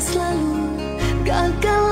selalu gagal